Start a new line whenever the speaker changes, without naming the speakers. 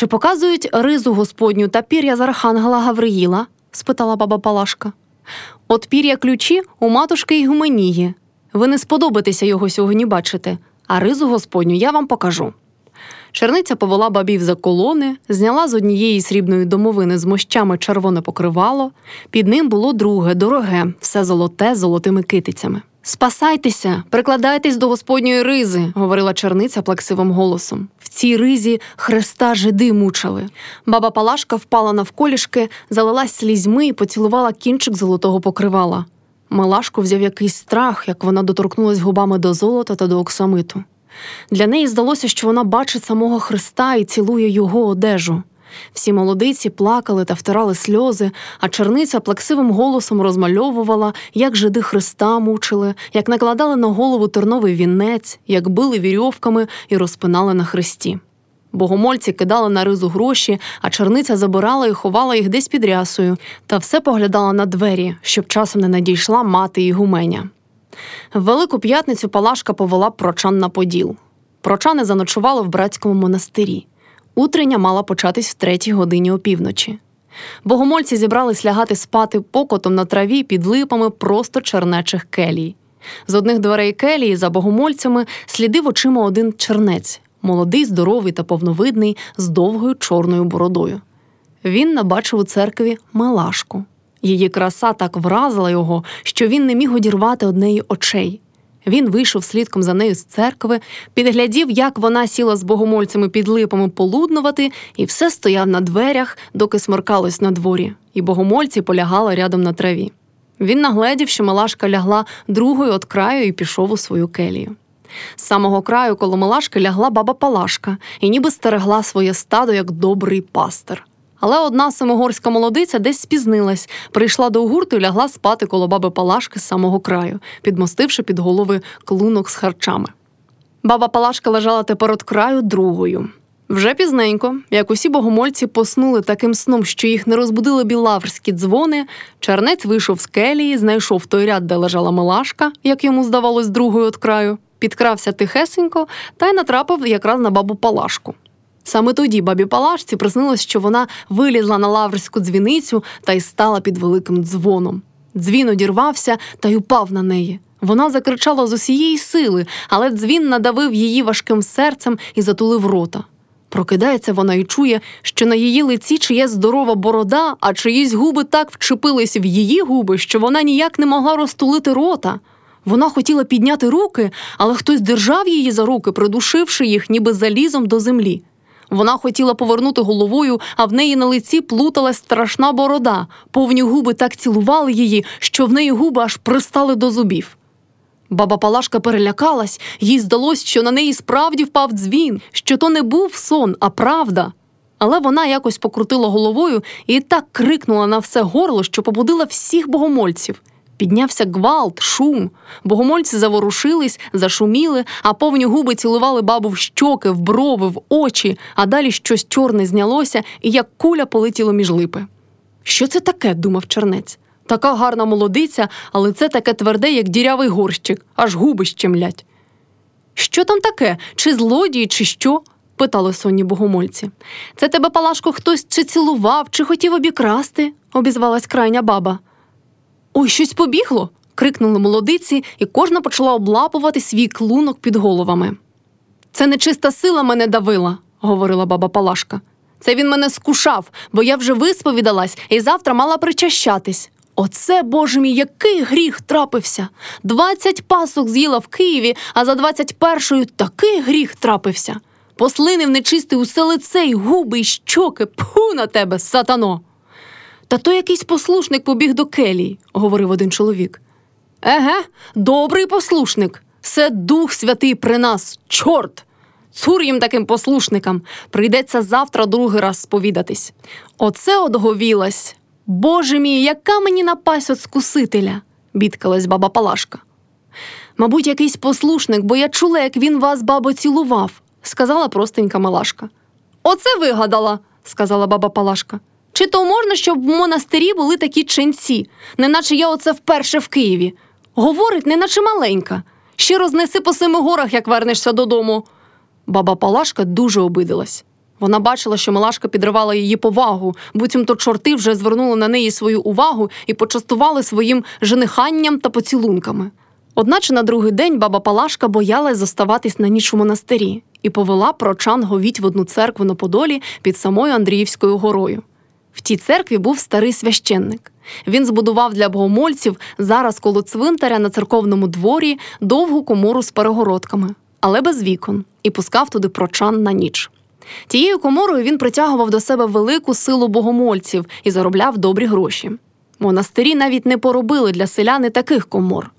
Чи показують ризу Господню та пір'я з архангела Гавриїла? спитала баба Палашка. От пір'я ключі у матушки Ігуменії. Ви не сподобаєтеся його сьогодні бачити, а ризу Господню я вам покажу. Черниця повела бабів за колони, зняла з однієї срібної домовини з мощами червоне покривало, під ним було друге, дороге, все золоте з золотими китицями. Спасайтеся, прикладайтесь до господньої ризи, говорила черниця плаксивим голосом. Цій ризі хреста жиди мучили. Баба Палашка впала навколішки, залилась слізьми і поцілувала кінчик золотого покривала. Малашку взяв якийсь страх, як вона доторкнулась губами до золота та до оксамиту. Для неї здалося, що вона бачить самого Христа і цілує його одежу. Всі молодиці плакали та втирали сльози, а черниця плаксивим голосом розмальовувала, як жиди Христа мучили, як накладали на голову терновий вінець, як били вірьовками і розпинали на хресті. Богомольці кидали на ризу гроші, а черниця забирала і ховала їх десь під рясою, та все поглядала на двері, щоб часом не надійшла мати і гуменя. В Велику п'ятницю Палашка повела прочан на поділ. Прочани заночували в братському монастирі. Утрення мала початись в третій годині опівночі. Богомольці зібрались лягати спати покотом на траві під липами просто чернечих келій. З одних дверей келії за богомольцями слідив очима один чернець, молодий, здоровий та повновидний, з довгою чорною бородою. Він набачив у церкві Мелашку. Її краса так вразила його, що він не міг одірвати однеї очей. Він вийшов слідком за нею з церкви, підглядів, як вона сіла з богомольцями під липами полуднувати, і все стояв на дверях, доки сморкалось на дворі, і богомольці полягали рядом на траві. Він нагледів, що Малашка лягла другою от краю і пішов у свою келію. З самого краю коло Малашки лягла баба Палашка і ніби стерегла своє стадо як добрий пастир. Але одна самогорська молодиця десь спізнилась, прийшла до гурту і лягла спати коло баби Палашки з самого краю, підмостивши під голови клунок з харчами. Баба Палашка лежала тепер от краю другою. Вже пізненько, як усі богомольці поснули таким сном, що їх не розбудили білаврські дзвони, чернець вийшов з келії, знайшов той ряд, де лежала Милашка, як йому здавалось, другою от краю, підкрався тихесенько та й натрапив якраз на бабу Палашку. Саме тоді бабі Палашці приснилось, що вона вилізла на лаврську дзвіницю та й стала під великим дзвоном. Дзвін одірвався та й упав на неї. Вона закричала з усієї сили, але дзвін надавив її важким серцем і затулив рота. Прокидається вона і чує, що на її лиці чиє здорова борода, а чиїсь губи так вчепились в її губи, що вона ніяк не могла розтулити рота. Вона хотіла підняти руки, але хтось держав її за руки, придушивши їх, ніби залізом до землі. Вона хотіла повернути головою, а в неї на лиці плуталась страшна борода. Повні губи так цілували її, що в неї губи аж пристали до зубів. Баба Палашка перелякалась, їй здалось, що на неї справді впав дзвін, що то не був сон, а правда. Але вона якось покрутила головою і так крикнула на все горло, що побудила всіх богомольців. Піднявся гвалт, шум. Богомольці заворушились, зашуміли, а повні губи цілували бабу в щоки, в брови, в очі, а далі щось чорне знялося і як куля полетіло між липи. Що це таке? думав чернець. Така гарна молодиця, але це таке тверде, як дірявий горщик, аж губи щемлять. Що там таке? Чи злодії, чи що? питали сонні богомольці. Це тебе, Палашко, хтось чи цілував, чи хотів обікрасти, обізвалась крайня баба. Ой, щось побігло. крикнули молодиці, і кожна почала облапувати свій клунок під головами. Це нечиста сила мене давила, говорила баба Палашка. Це він мене скушав, бо я вже висповідалась і завтра мала причащатись. Оце, боже мій, який гріх трапився. Двадцять пасок з'їла в Києві, а за двадцять першою такий гріх трапився. Послинив нечистий усе лице й губи й щоки, пху на тебе, сатано. Та то якийсь послушник побіг до келії, говорив один чоловік. Еге, добрий послушник. Це Дух Святий при нас, чорт. Цур їм таким послушникам. Прийдеться завтра другий раз сповідатись. Оце одговілась. Боже мій, яка мені напасть от скусителя, бідкалась баба Палашка. Мабуть, якийсь послушник, бо я чула, як він вас, бабо, цілував, сказала простенька Малашка. Оце вигадала, сказала баба Палашка. Чи то можна, щоб в монастирі були такі ченці, неначе я оце вперше в Києві? Говорить, неначе маленька. Ще рознеси по семи горах, як вернешся додому. Баба Палашка дуже обидилась. Вона бачила, що Милашка підривала її повагу, буцімто чорти вже звернули на неї свою увагу і почастували своїм жениханням та поцілунками. Одначе на другий день баба Палашка боялась зоставатись на ніч у монастирі і повела прочан говіть в одну церкву на Подолі під самою Андріївською горою. В тій церкві був старий священник. Він збудував для богомольців зараз коло цвинтаря на церковному дворі довгу комору з перегородками, але без вікон, і пускав туди прочан на ніч. Тією коморою він притягував до себе велику силу богомольців і заробляв добрі гроші. Монастирі навіть не поробили для селяни таких комор,